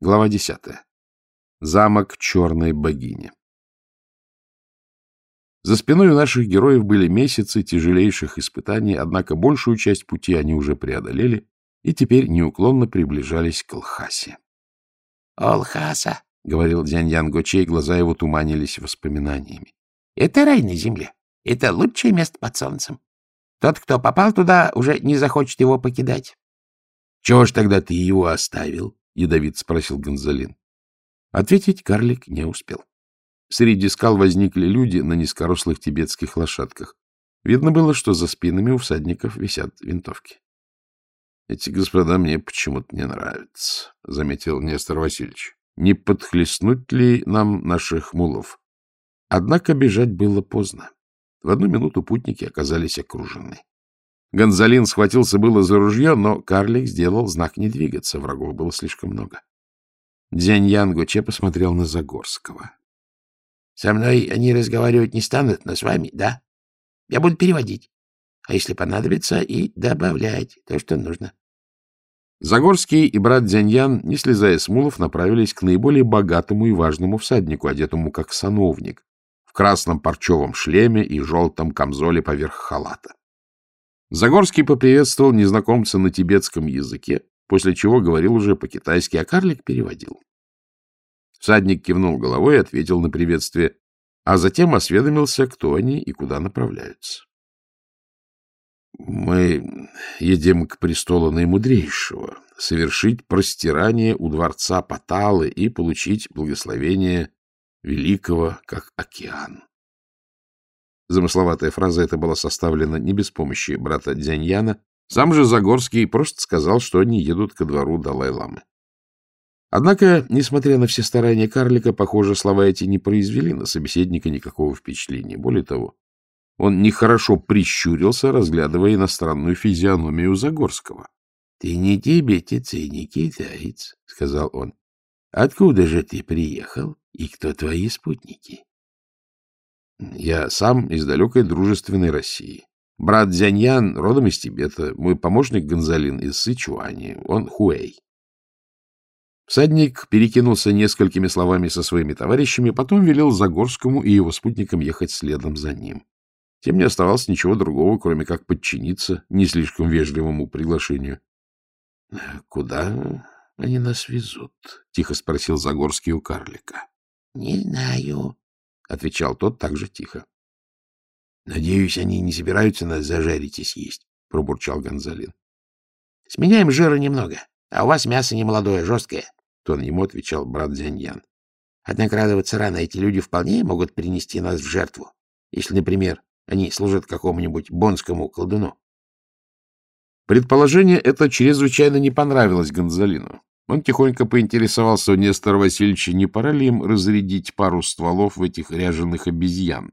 Глава десятая. Замок черной богини. За спиной у наших героев были месяцы тяжелейших испытаний, однако большую часть пути они уже преодолели и теперь неуклонно приближались к Лхасе. — Олхаса, — говорил Дзяньян Гочей, глаза его туманились воспоминаниями. — Это рай на земле. Это лучшее место под солнцем. Тот, кто попал туда, уже не захочет его покидать. — Чего ж тогда ты его оставил? — ядовит спросил Гонзалин. Ответить карлик не успел. Среди скал возникли люди на низкорослых тибетских лошадках. Видно было, что за спинами у всадников висят винтовки. — Эти господа мне почему-то не нравятся, — заметил Нестор Васильевич. — Не подхлестнуть ли нам наших мулов? Однако бежать было поздно. В одну минуту путники оказались окружены. Гонзалин схватился было за ружье, но карлик сделал знак не двигаться, врагов было слишком много. Дзянь Гуче посмотрел на Загорского. — Со мной они разговаривать не станут, но с вами — да. Я буду переводить. А если понадобится, и добавлять то, что нужно. Загорский и брат Дзяньян, не слезая с мулов, направились к наиболее богатому и важному всаднику, одетому как сановник, в красном парчевом шлеме и желтом камзоле поверх халата. Загорский поприветствовал незнакомца на тибетском языке, после чего говорил уже по-китайски, а карлик переводил. Всадник кивнул головой и ответил на приветствие, а затем осведомился, кто они и куда направляются. — Мы едем к престолу наимудрейшего, совершить простирание у дворца Паталы и получить благословение великого, как океан. Замысловатая фраза эта была составлена не без помощи брата Дзяньяна. Сам же Загорский просто сказал, что они едут ко двору Далай-ламы. Однако, несмотря на все старания карлика, похоже, слова эти не произвели на собеседника никакого впечатления. Более того, он нехорошо прищурился, разглядывая иностранную физиономию Загорского. — Ты не тибетец и не китаец, — сказал он. — Откуда же ты приехал и кто твои спутники? Я сам из далекой дружественной России. Брат Дзяньян родом из Тибета, мой помощник Гонзалин из Сычуани, он Хуэй. Всадник перекинулся несколькими словами со своими товарищами, потом велел Загорскому и его спутникам ехать следом за ним. Тем не оставалось ничего другого, кроме как подчиниться не слишком вежливому приглашению. — Куда они нас везут? — тихо спросил Загорский у карлика. — Не знаю, — отвечал тот также тихо. — Надеюсь, они не собираются нас зажарить и съесть, — пробурчал Гонзалин. — Сменяем жира немного, а у вас мясо не молодое, жесткое, — тон ему отвечал брат Зяньян. — Однако радоваться рано, эти люди вполне могут принести нас в жертву, если, например, они служат какому-нибудь бонскому колдуну. Предположение это чрезвычайно не понравилось Гонзалину. Он тихонько поинтересовался у Нестора Васильевича, не пора ли им разрядить пару стволов в этих ряженых обезьян.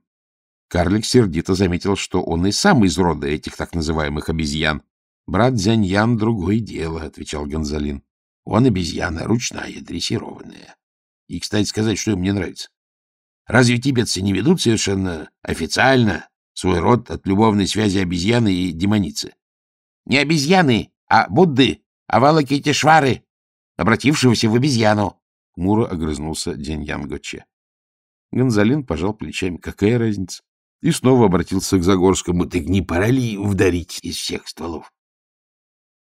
Карлик сердито заметил, что он и сам из рода этих так называемых обезьян. — Брат Зяньян — другое дело, — отвечал Гонзалин. — Он обезьяна ручная, дрессированная. И, кстати сказать, что им не нравится. Разве тибетцы не ведут совершенно официально свой род от любовной связи обезьяны и демоницы? — Не обезьяны, а Будды, Авалокитешвары, обратившегося в обезьяну. Мура огрызнулся Деньян Гоче. Гонзалин пожал плечами. Какая разница? И снова обратился к Загорскому. Так не пора ли ударить из всех стволов?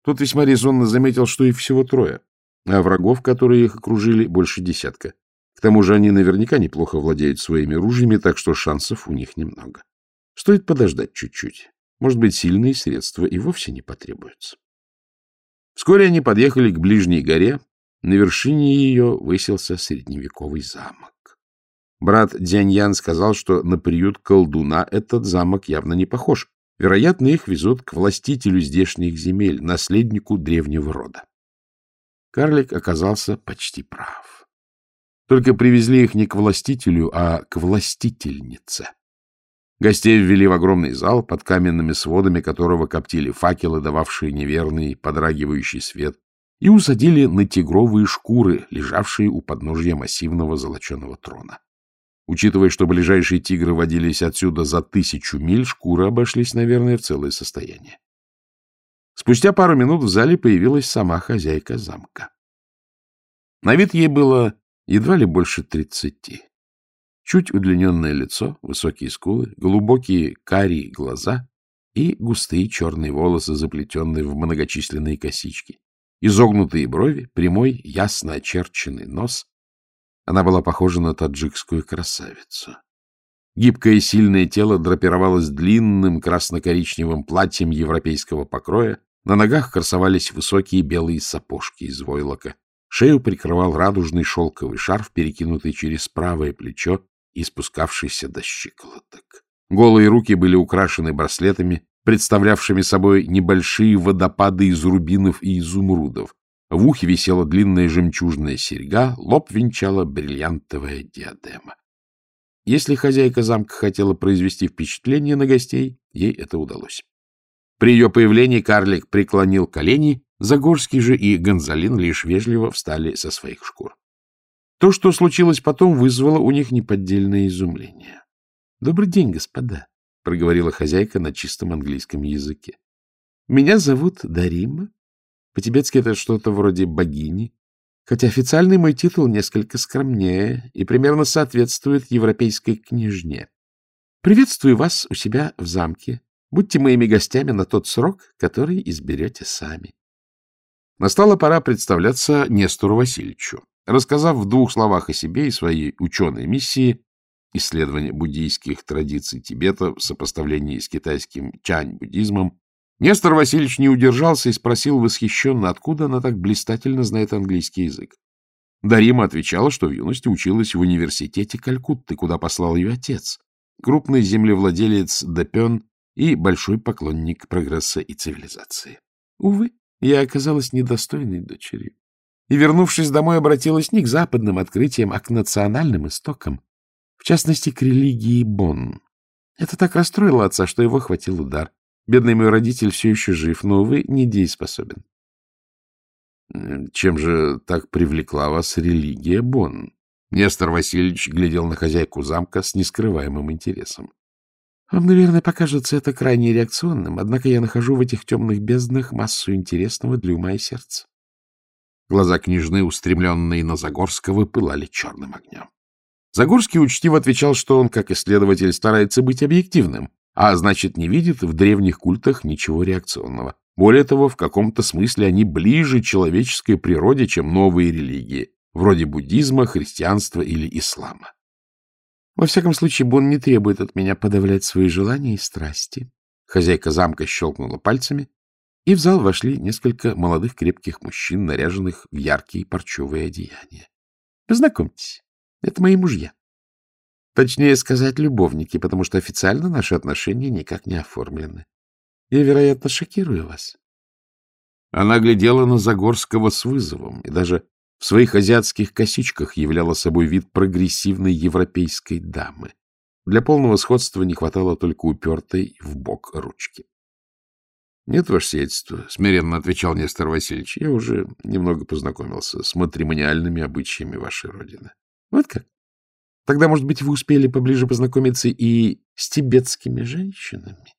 Тот весьма резонно заметил, что их всего трое, а врагов, которые их окружили, больше десятка. К тому же они наверняка неплохо владеют своими ружьями, так что шансов у них немного. Стоит подождать чуть-чуть. Может быть, сильные средства и вовсе не потребуются. Вскоре они подъехали к ближней горе. На вершине ее высился средневековый замок. Брат Дзяньян сказал, что на приют колдуна этот замок явно не похож. Вероятно, их везут к властителю здешних земель, наследнику древнего рода. Карлик оказался почти прав. Только привезли их не к властителю, а к властительнице. Гостей ввели в огромный зал, под каменными сводами которого коптили факелы, дававшие неверный, подрагивающий свет, и усадили на тигровые шкуры, лежавшие у подножья массивного золоченого трона. Учитывая, что ближайшие тигры водились отсюда за тысячу миль, шкуры обошлись, наверное, в целое состояние. Спустя пару минут в зале появилась сама хозяйка замка. На вид ей было едва ли больше тридцати. Чуть удлиненное лицо, высокие скулы, глубокие карие глаза и густые черные волосы, заплетенные в многочисленные косички. Изогнутые брови, прямой, ясно очерченный нос. Она была похожа на таджикскую красавицу. Гибкое и сильное тело драпировалось длинным красно-коричневым платьем европейского покроя, на ногах красовались высокие белые сапожки из войлока. Шею прикрывал радужный шелковый шарф, перекинутый через правое плечо и спускавшийся до щиколоток. Голые руки были украшены браслетами, представлявшими собой небольшие водопады из рубинов и изумрудов. В ухе висела длинная жемчужная серьга, лоб венчала бриллиантовая диадема. Если хозяйка замка хотела произвести впечатление на гостей, ей это удалось. При ее появлении карлик преклонил колени, Загорский же и Гонзалин лишь вежливо встали со своих шкур. То, что случилось потом, вызвало у них неподдельное изумление. — Добрый день, господа, — проговорила хозяйка на чистом английском языке. — Меня зовут Дарима. По-тибетски это что-то вроде богини, хотя официальный мой титул несколько скромнее и примерно соответствует европейской княжне. Приветствую вас у себя в замке. Будьте моими гостями на тот срок, который изберете сами. Настала пора представляться Нестору Васильевичу. Рассказав в двух словах о себе и своей ученой миссии, исследования буддийских традиций Тибета в сопоставлении с китайским чань-буддизмом, Нестор Васильевич не удержался и спросил восхищенно, откуда она так блистательно знает английский язык. Дарима отвечала, что в юности училась в университете Калькутты, куда послал ее отец, крупный землевладелец Депен и большой поклонник прогресса и цивилизации. Увы, я оказалась недостойной дочерью и, вернувшись домой, обратилась не к западным открытиям, а к национальным истокам, в частности, к религии Бон. Это так расстроило отца, что его хватил удар. Бедный мой родитель все еще жив, но, увы, недееспособен. Чем же так привлекла вас религия Бон? Нестор Васильевич глядел на хозяйку замка с нескрываемым интересом. Вам, наверное, покажется это крайне реакционным, однако я нахожу в этих темных безднах массу интересного для ума и сердца. Глаза княжны, устремленные на Загорского, пылали черным огнем. Загорский учтиво отвечал, что он, как исследователь, старается быть объективным, а значит, не видит в древних культах ничего реакционного. Более того, в каком-то смысле они ближе человеческой природе, чем новые религии, вроде буддизма, христианства или ислама. Во всяком случае, Бон не требует от меня подавлять свои желания и страсти. Хозяйка замка щелкнула пальцами, и в зал вошли несколько молодых крепких мужчин, наряженных в яркие парчевые одеяния. Познакомьтесь, это мои мужья. Точнее сказать, любовники, потому что официально наши отношения никак не оформлены. Я, вероятно, шокирую вас. Она глядела на Загорского с вызовом и даже в своих азиатских косичках являла собой вид прогрессивной европейской дамы. Для полного сходства не хватало только упертой в бок ручки. — Нет, ваше сиятельство, — смиренно отвечал Нестор Васильевич. — Я уже немного познакомился с матримониальными обычаями вашей родины. — Вот как? Тогда, может быть, вы успели поближе познакомиться и с тибетскими женщинами?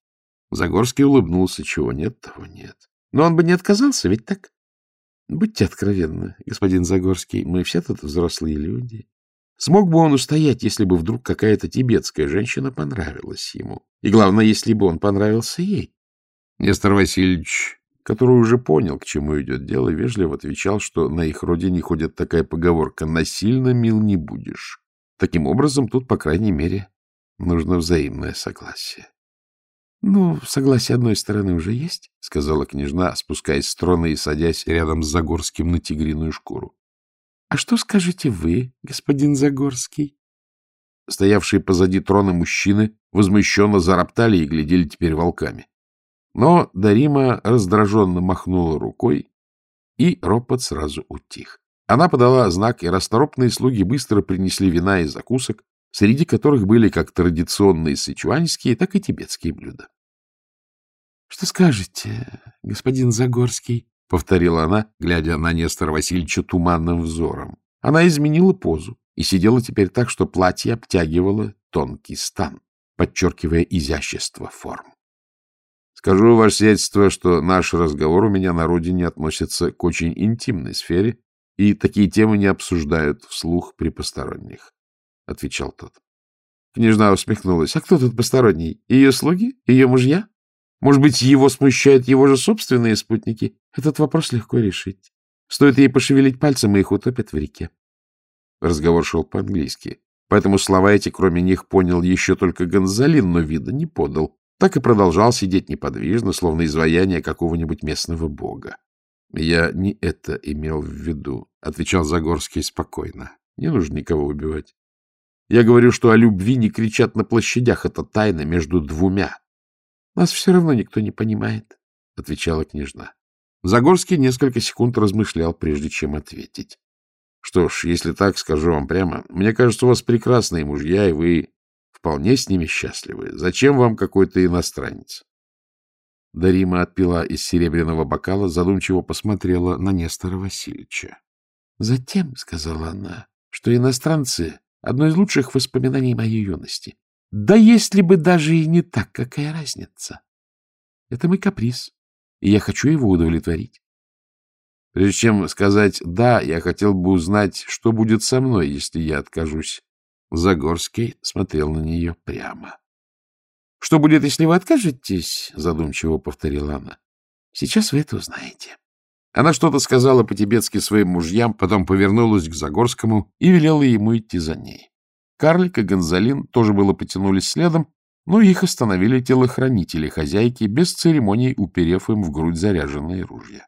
Загорский улыбнулся. Чего нет, того нет. Но он бы не отказался, ведь так? Будьте откровенны, господин Загорский, мы все тут взрослые люди. Смог бы он устоять, если бы вдруг какая-то тибетская женщина понравилась ему? И главное, если бы он понравился ей? Нестор Васильевич, который уже понял, к чему идет дело, вежливо отвечал, что на их родине ходит такая поговорка «насильно мил не будешь». Таким образом, тут, по крайней мере, нужно взаимное согласие. — Ну, согласие одной стороны уже есть, — сказала княжна, спускаясь с трона и садясь рядом с Загорским на тигриную шкуру. — А что скажете вы, господин Загорский? Стоявшие позади трона мужчины возмущенно зароптали и глядели теперь волками. Но Дарима раздраженно махнула рукой, и ропот сразу утих. Она подала знак, и расторопные слуги быстро принесли вина и закусок, среди которых были как традиционные сычуанские, так и тибетские блюда. — Что скажете, господин Загорский? — повторила она, глядя на Нестора Васильевича туманным взором. Она изменила позу и сидела теперь так, что платье обтягивало тонкий стан, подчеркивая изящество форм. Скажу, ваше сиятельство, что наш разговор у меня на родине относится к очень интимной сфере, и такие темы не обсуждают вслух при посторонних, — отвечал тот. Княжна усмехнулась. — А кто тут посторонний? Ее слуги? Ее мужья? Может быть, его смущают его же собственные спутники? Этот вопрос легко решить. Стоит ей пошевелить пальцем, и их утопят в реке. Разговор шел по-английски, поэтому слова эти, кроме них, понял еще только Гонзалин, но вида не подал. Так и продолжал сидеть неподвижно, словно изваяние какого-нибудь местного бога. — Я не это имел в виду, — отвечал Загорский спокойно. — Не нужно никого убивать. Я говорю, что о любви не кричат на площадях. Это тайна между двумя. — Нас все равно никто не понимает, — отвечала княжна. Загорский несколько секунд размышлял, прежде чем ответить. — Что ж, если так, скажу вам прямо. Мне кажется, у вас прекрасные мужья, и вы вполне с ними счастливы. Зачем вам какой-то иностранец? Дарима отпила из серебряного бокала, задумчиво посмотрела на Нестора Васильевича. — Затем, — сказала она, — что иностранцы Одно из лучших воспоминаний моей юности. Да если бы даже и не так, какая разница? Это мой каприз, и я хочу его удовлетворить. Прежде чем сказать «да», я хотел бы узнать, что будет со мной, если я откажусь. Загорский смотрел на нее прямо. — Что будет, если вы откажетесь? — задумчиво повторила она. — Сейчас вы это узнаете. Она что-то сказала по-тибетски своим мужьям, потом повернулась к Загорскому и велела ему идти за ней. Карлик и Гонзалин тоже было потянулись следом, но их остановили телохранители хозяйки, без церемоний уперев им в грудь заряженные ружья.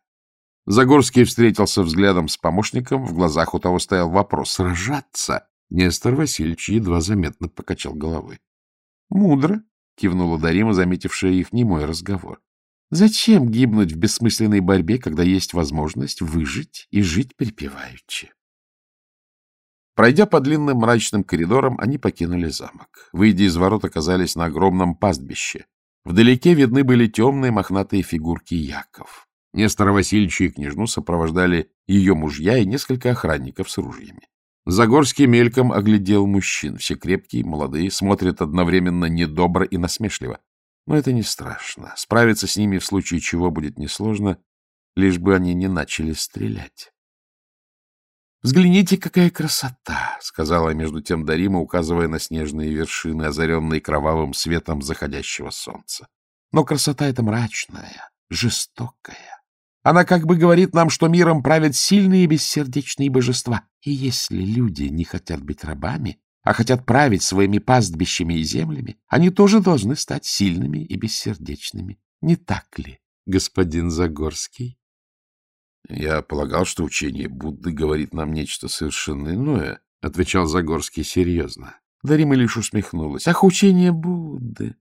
Загорский встретился взглядом с помощником, в глазах у того стоял вопрос «Сражаться?» Нестор Васильевич едва заметно покачал головой. — Мудро, — кивнула Дарима, заметившая их немой разговор. Зачем гибнуть в бессмысленной борьбе, когда есть возможность выжить и жить припеваючи? Пройдя по длинным мрачным коридорам, они покинули замок. Выйдя из ворот, оказались на огромном пастбище. Вдалеке видны были темные мохнатые фигурки Яков. Нестора Васильевича и княжну сопровождали ее мужья и несколько охранников с ружьями. Загорский мельком оглядел мужчин. Все крепкие, молодые, смотрят одновременно недобро и насмешливо. Но это не страшно. Справиться с ними в случае чего будет несложно, лишь бы они не начали стрелять. «Взгляните, какая красота!» — сказала между тем Дарима, указывая на снежные вершины, озаренные кровавым светом заходящего солнца. «Но красота эта мрачная, жестокая. Она как бы говорит нам, что миром правят сильные и бессердечные божества. И если люди не хотят быть рабами, а хотят править своими пастбищами и землями, они тоже должны стать сильными и бессердечными. Не так ли, господин Загорский? — Я полагал, что учение Будды говорит нам нечто совершенно иное, — отвечал Загорский серьезно. Дарима лишь усмехнулась. — Ах, учение Будды!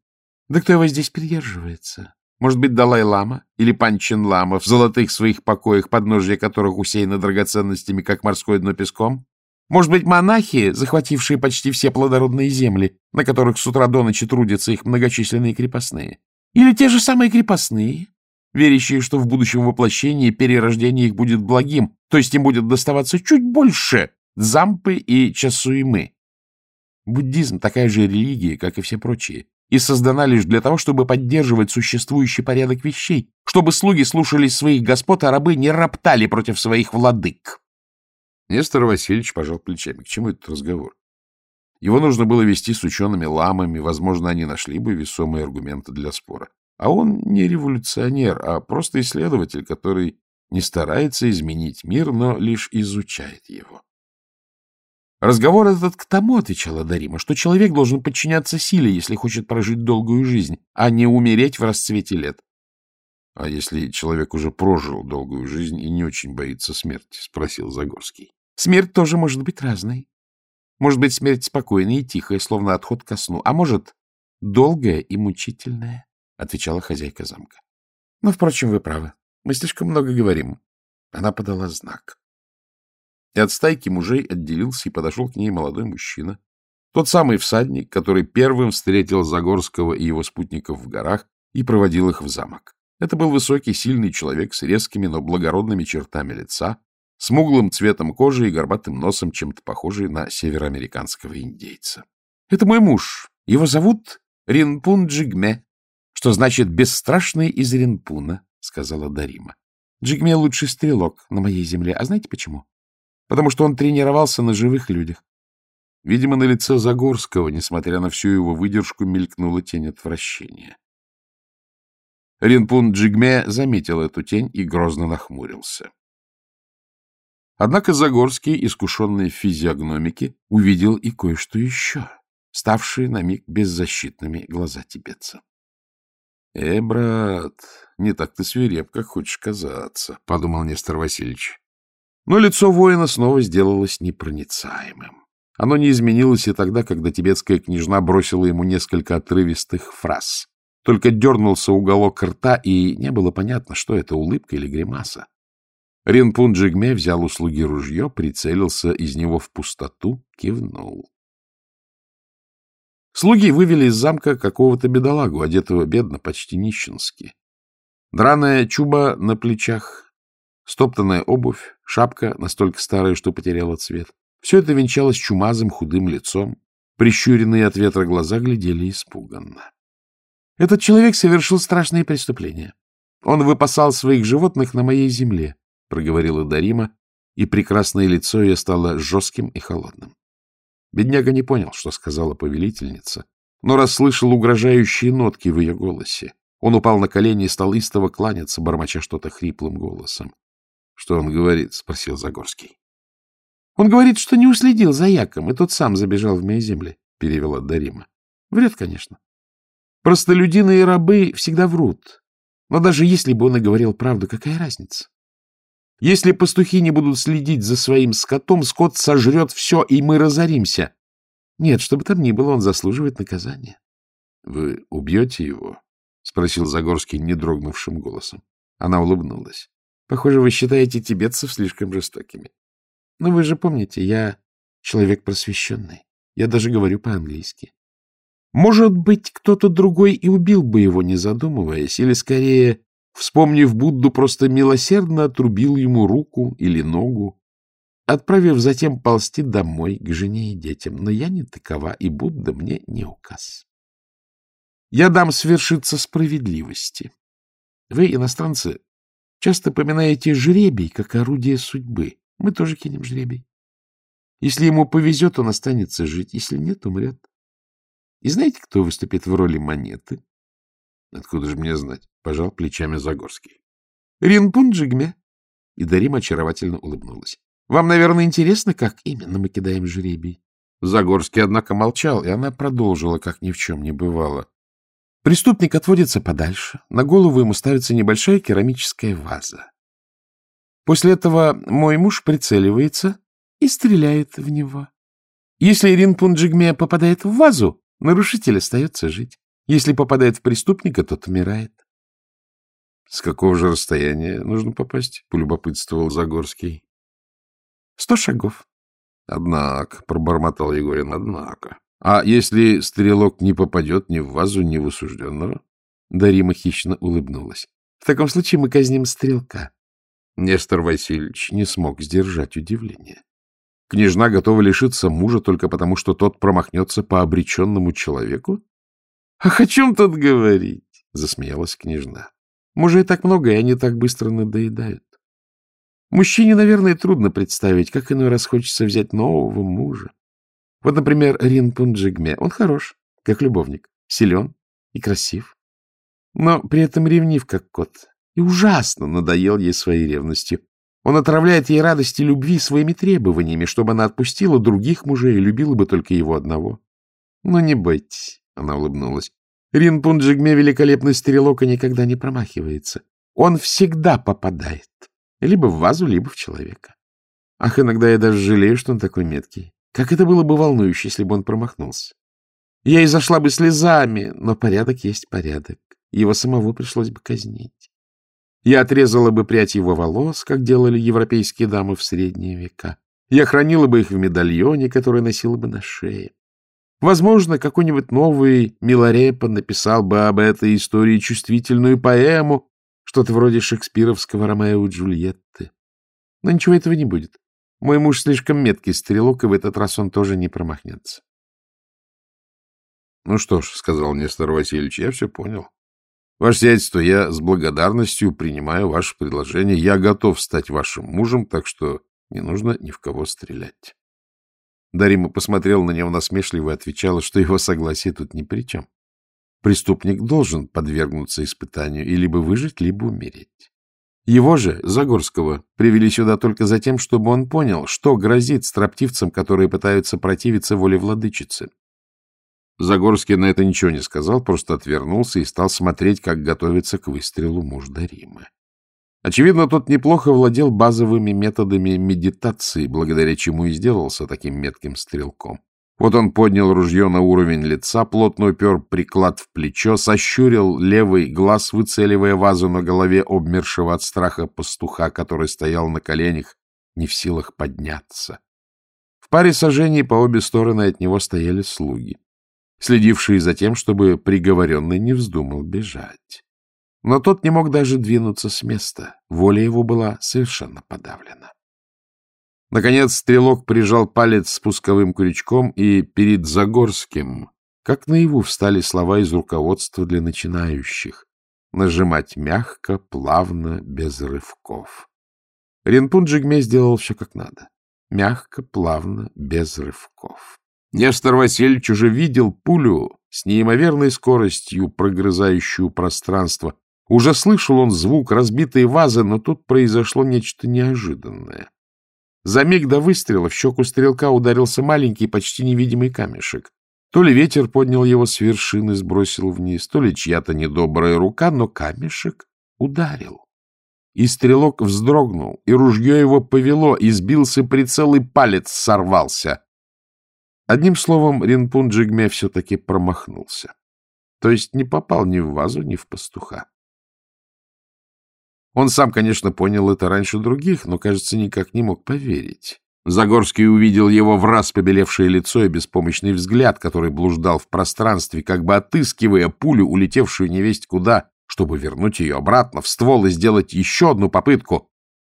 Да кто его здесь придерживается? Может быть, Далай-лама или Панчин-лама в золотых своих покоях, подножья которых усеяно драгоценностями, как морское дно песком? Может быть, монахи, захватившие почти все плодородные земли, на которых с утра до ночи трудятся их многочисленные крепостные? Или те же самые крепостные, верящие, что в будущем воплощении перерождение их будет благим, то есть им будет доставаться чуть больше зампы и часуимы? Буддизм — такая же религия, как и все прочие, и создана лишь для того, чтобы поддерживать существующий порядок вещей, чтобы слуги слушались своих господ, а рабы не роптали против своих владык. Нестор Васильевич пожал плечами. К чему этот разговор? Его нужно было вести с учеными-ламами, возможно, они нашли бы весомые аргументы для спора. А он не революционер, а просто исследователь, который не старается изменить мир, но лишь изучает его. Разговор этот к тому, отвечала Дарима, что человек должен подчиняться силе, если хочет прожить долгую жизнь, а не умереть в расцвете лет. — А если человек уже прожил долгую жизнь и не очень боится смерти? — спросил Загорский. Смерть тоже может быть разной. Может быть, смерть спокойная и тихая, словно отход ко сну, а может, долгая и мучительная, — отвечала хозяйка замка. Но, впрочем, вы правы. Мы слишком много говорим. Она подала знак. И от стайки мужей отделился и подошел к ней молодой мужчина. Тот самый всадник, который первым встретил Загорского и его спутников в горах и проводил их в замок. Это был высокий, сильный человек с резкими, но благородными чертами лица, смуглым цветом кожи и горбатым носом, чем-то похожий на североамериканского индейца. — Это мой муж. Его зовут Ринпун Джигме, что значит «бесстрашный из Ринпуна», — сказала Дарима. Джигме — лучший стрелок на моей земле. А знаете почему? Потому что он тренировался на живых людях. Видимо, на лице Загорского, несмотря на всю его выдержку, мелькнула тень отвращения. Ринпун Джигме заметил эту тень и грозно нахмурился. Однако Загорский, искушенный в физиогномике, увидел и кое-что еще, ставшие на миг беззащитными глаза тибетца. — Э, брат, не так ты свиреп, как хочешь казаться, — подумал Нестор Васильевич. Но лицо воина снова сделалось непроницаемым. Оно не изменилось и тогда, когда тибетская княжна бросила ему несколько отрывистых фраз. Только дернулся уголок рта, и не было понятно, что это, улыбка или гримаса. Ринпун Джигме взял у слуги ружье, прицелился из него в пустоту, кивнул. Слуги вывели из замка какого-то бедолагу, одетого бедно, почти нищенски. Драная чуба на плечах, стоптанная обувь, шапка, настолько старая, что потеряла цвет. Все это венчалось чумазым худым лицом. Прищуренные от ветра глаза глядели испуганно. Этот человек совершил страшные преступления. Он выпасал своих животных на моей земле, — проговорила Дарима, и прекрасное лицо ее стало жестким и холодным. Бедняга не понял, что сказала повелительница, но расслышал угрожающие нотки в ее голосе. Он упал на колени и стал истово кланяться, бормоча что-то хриплым голосом. — Что он говорит? — спросил Загорский. — Он говорит, что не уследил за Яком, и тот сам забежал в мои земли, — перевела Дарима. — Врет, конечно. Простолюдины и рабы всегда врут. Но даже если бы он и говорил правду, какая разница? Если пастухи не будут следить за своим скотом, скот сожрет все, и мы разоримся. Нет, чтобы там ни было, он заслуживает наказания. — Вы убьете его? — спросил Загорский недрогнувшим голосом. Она улыбнулась. — Похоже, вы считаете тибетцев слишком жестокими. Но вы же помните, я человек просвещенный. Я даже говорю по-английски. Может быть, кто-то другой и убил бы его, не задумываясь, или, скорее, вспомнив Будду, просто милосердно отрубил ему руку или ногу, отправив затем ползти домой к жене и детям. Но я не такова, и Будда мне не указ. Я дам свершиться справедливости. Вы, иностранцы, часто поминаете жребий как орудие судьбы. Мы тоже кинем жребий. Если ему повезет, он останется жить. Если нет, умрет. И знаете, кто выступит в роли монеты? — Откуда же мне знать? — пожал плечами Загорский. — Ринпун Джигме. И Дарим очаровательно улыбнулась. — Вам, наверное, интересно, как именно мы кидаем жребий? Загорский, однако, молчал, и она продолжила, как ни в чем не бывало. Преступник отводится подальше. На голову ему ставится небольшая керамическая ваза. После этого мой муж прицеливается и стреляет в него. Если Ринпун Джигме попадает в вазу, нарушитель остается жить. Если попадает в преступника, тот умирает. — С какого же расстояния нужно попасть? — полюбопытствовал Загорский. — Сто шагов. — Однако, — пробормотал Егорин, — однако. А если стрелок не попадет ни в вазу, ни в осужденного? Дарима хищно улыбнулась. — В таком случае мы казним стрелка. Нестор Васильевич не смог сдержать удивление. Княжна готова лишиться мужа только потому, что тот промахнется по обреченному человеку? — Ах, о чем тут говорить? — засмеялась княжна. — Мужей так много, и они так быстро надоедают. Мужчине, наверное, трудно представить, как иной раз хочется взять нового мужа. Вот, например, Рин Пунджигме. Он хорош, как любовник, силен и красив. Но при этом ревнив, как кот, и ужасно надоел ей своей ревностью. Он отравляет ей радость и любви своими требованиями, чтобы она отпустила других мужей и любила бы только его одного. Но не бойтесь, она улыбнулась. Рин Пунджигме великолепный стрелок и никогда не промахивается. Он всегда попадает. Либо в вазу, либо в человека. Ах, иногда я даже жалею, что он такой меткий. Как это было бы волнующе, если бы он промахнулся. Я и зашла бы слезами, но порядок есть порядок. Его самого пришлось бы казнить. Я отрезала бы прядь его волос, как делали европейские дамы в средние века. Я хранила бы их в медальоне, который носила бы на шее. Возможно, какой-нибудь новый Миларепа написал бы об этой истории чувствительную поэму, что-то вроде шекспировского Ромео и Джульетты. Но ничего этого не будет. Мой муж слишком меткий стрелок, и в этот раз он тоже не промахнется. — Ну что ж, — сказал Нестор Васильевич, — я все понял. Ваше сиятельство, я с благодарностью принимаю ваше предложение. Я готов стать вашим мужем, так что Не нужно ни в кого стрелять. Дарима посмотрел на него насмешливо и отвечала, что его согласие тут ни при чем. Преступник должен подвергнуться испытанию и либо выжить, либо умереть. Его же, Загорского, привели сюда только за тем, чтобы он понял, что грозит строптивцам, которые пытаются противиться воле владычицы. Загорский на это ничего не сказал, просто отвернулся и стал смотреть, как готовится к выстрелу муж Даримы. Очевидно, тот неплохо владел базовыми методами медитации, благодаря чему и сделался таким метким стрелком. Вот он поднял ружье на уровень лица, плотно упер приклад в плечо, сощурил левый глаз, выцеливая вазу на голове обмершего от страха пастуха, который стоял на коленях, не в силах подняться. В паре сажений по обе стороны от него стояли слуги, следившие за тем, чтобы приговоренный не вздумал бежать. Но тот не мог даже двинуться с места, воля его была совершенно подавлена. Наконец стрелок прижал палец спусковым крючком, и перед Загорским, как наяву, встали слова из руководства для начинающих. Нажимать мягко, плавно, без рывков. Ренпун Джигме сделал все как надо. Мягко, плавно, без рывков. Нестор Васильевич уже видел пулю с неимоверной скоростью, прогрызающую пространство. Уже слышал он звук разбитой вазы, но тут произошло нечто неожиданное. За миг до выстрела в щеку стрелка ударился маленький, почти невидимый камешек. То ли ветер поднял его с вершины, сбросил вниз, то ли чья-то недобрая рука, но камешек ударил. И стрелок вздрогнул, и ружье его повело, и сбился прицел, и палец сорвался. Одним словом, Ринпун Джигме все-таки промахнулся. То есть не попал ни в вазу, ни в пастуха. Он сам, конечно, понял это раньше других, но, кажется, никак не мог поверить. Загорский увидел его в раз побелевшее лицо и беспомощный взгляд, который блуждал в пространстве, как бы отыскивая пулю, улетевшую невесть куда, чтобы вернуть ее обратно в ствол и сделать еще одну попытку.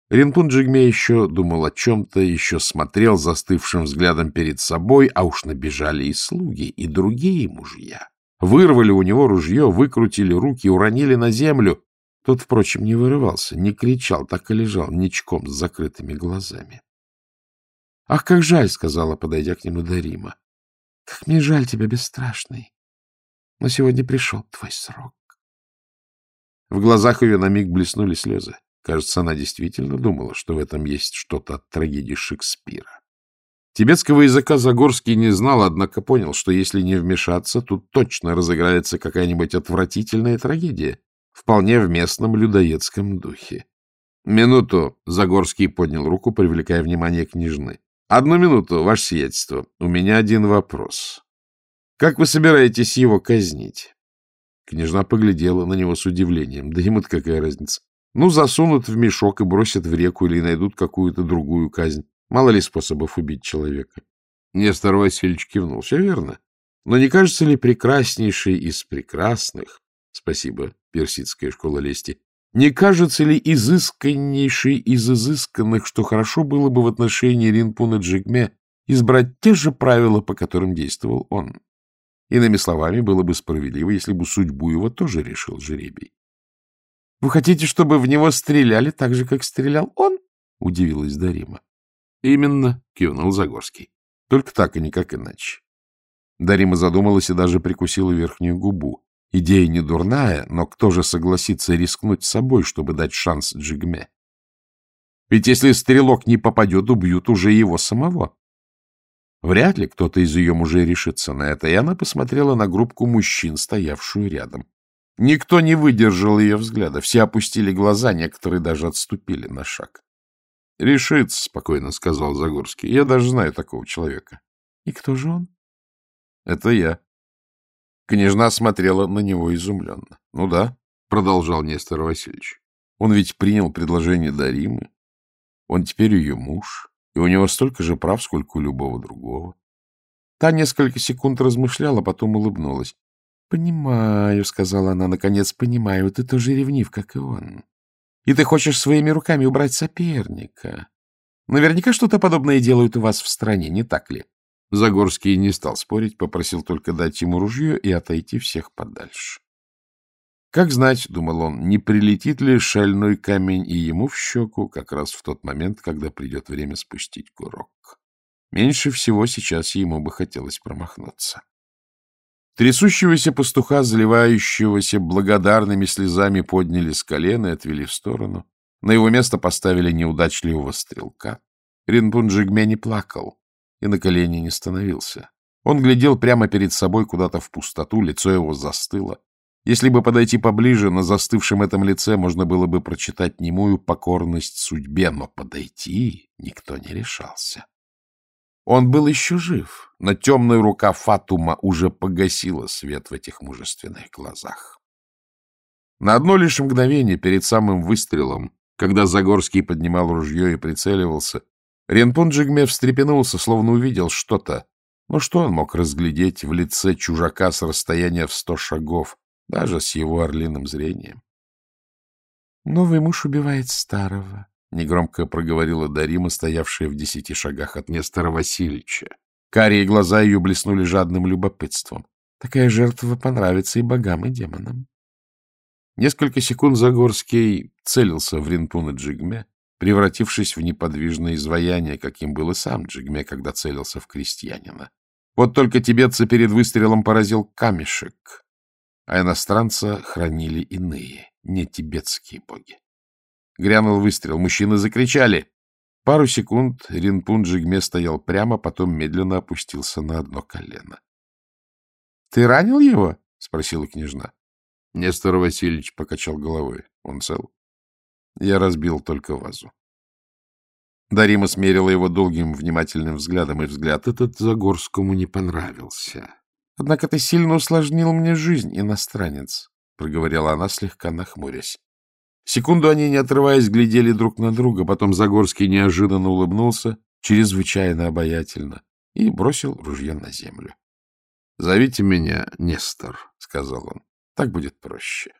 Рентун Джигме еще думал о чем-то, еще смотрел застывшим взглядом перед собой, а уж набежали и слуги, и другие мужья. Вырвали у него ружье, выкрутили руки, уронили на землю. Тот, впрочем, не вырывался, не кричал, так и лежал ничком с закрытыми глазами. — Ах, как жаль, — сказала, подойдя к нему Дарима. — Как мне жаль тебя, бесстрашный. Но сегодня пришел твой срок. В глазах ее на миг блеснули слезы. Кажется, она действительно думала, что в этом есть что-то от трагедии Шекспира. Тибетского языка Загорский не знал, однако понял, что если не вмешаться, тут точно разыграется какая-нибудь отвратительная трагедия, вполне в местном людоедском духе. Минуту Загорский поднял руку, привлекая внимание княжны. Одну минуту, ваше сиятельство. У меня один вопрос. Как вы собираетесь его казнить? Княжна поглядела на него с удивлением. Да ему-то какая разница? Ну, засунут в мешок и бросят в реку или найдут какую-то другую казнь. Мало ли способов убить человека. Нестор Васильевич кивнул. Все верно. Но не кажется ли прекраснейший из прекрасных Спасибо, персидская школа лести. Не кажется ли изысканнейший из изысканных, что хорошо было бы в отношении Ринпуна Джигме избрать те же правила, по которым действовал он? Иными словами, было бы справедливо, если бы судьбу его тоже решил жеребий. — Вы хотите, чтобы в него стреляли так же, как стрелял он? — удивилась Дарима. — Именно, — кивнул Загорский. — Только так и никак иначе. Дарима задумалась и даже прикусила верхнюю губу. Идея не дурная, но кто же согласится рискнуть собой, чтобы дать шанс Джигме? Ведь если стрелок не попадет, убьют уже его самого. Вряд ли кто-то из ее мужей решится на это, и она посмотрела на группку мужчин, стоявшую рядом. Никто не выдержал ее взгляда, все опустили глаза, некоторые даже отступили на шаг. — Решится, — спокойно сказал Загорский. — Я даже знаю такого человека. — И кто же он? — Это я. Княжна смотрела на него изумленно. — Ну да, — продолжал Нестор Васильевич. — Он ведь принял предложение Даримы. Он теперь ее муж, и у него столько же прав, сколько у любого другого. Та несколько секунд размышляла, потом улыбнулась. — Понимаю, — сказала она, — наконец понимаю, ты тоже ревнив, как и он. И ты хочешь своими руками убрать соперника. Наверняка что-то подобное делают у вас в стране, не так ли? Загорский не стал спорить, попросил только дать ему ружье и отойти всех подальше. Как знать, — думал он, — не прилетит ли шальной камень и ему в щеку как раз в тот момент, когда придет время спустить курок. Меньше всего сейчас ему бы хотелось промахнуться. Трясущегося пастуха, заливающегося благодарными слезами, подняли с колена и отвели в сторону. На его место поставили неудачливого стрелка. Ринпун Джигме не плакал и на колени не становился. Он глядел прямо перед собой куда-то в пустоту, лицо его застыло. Если бы подойти поближе, на застывшем этом лице можно было бы прочитать немую покорность судьбе, но подойти никто не решался. Он был еще жив, но темная рука Фатума уже погасила свет в этих мужественных глазах. На одно лишь мгновение перед самым выстрелом, когда Загорский поднимал ружье и прицеливался, Ренпун Джигме встрепенулся, словно увидел что-то. Но что он мог разглядеть в лице чужака с расстояния в сто шагов? даже с его орлиным зрением. «Новый муж убивает старого», — негромко проговорила Дарима, стоявшая в десяти шагах от Нестора Васильевича. Карие глаза ее блеснули жадным любопытством. «Такая жертва понравится и богам, и демонам». Несколько секунд Загорский целился в Ринпуна Джигме, превратившись в неподвижное изваяние, каким был и сам Джигме, когда целился в крестьянина. Вот только тибетца перед выстрелом поразил камешек, а иностранца хранили иные, не тибетские боги. Грянул выстрел, мужчины закричали. Пару секунд Ринпун Джигме стоял прямо, потом медленно опустился на одно колено. — Ты ранил его? — спросила княжна. Нестор Васильевич покачал головой. Он цел. Я разбил только вазу. Дарима смерила его долгим внимательным взглядом, и взгляд этот Загорскому не понравился. — Однако ты сильно усложнил мне жизнь, иностранец, — проговорила она, слегка нахмурясь. Секунду они, не отрываясь, глядели друг на друга, потом Загорский неожиданно улыбнулся, чрезвычайно обаятельно, и бросил ружье на землю. — Зовите меня Нестор, — сказал он. — Так будет проще.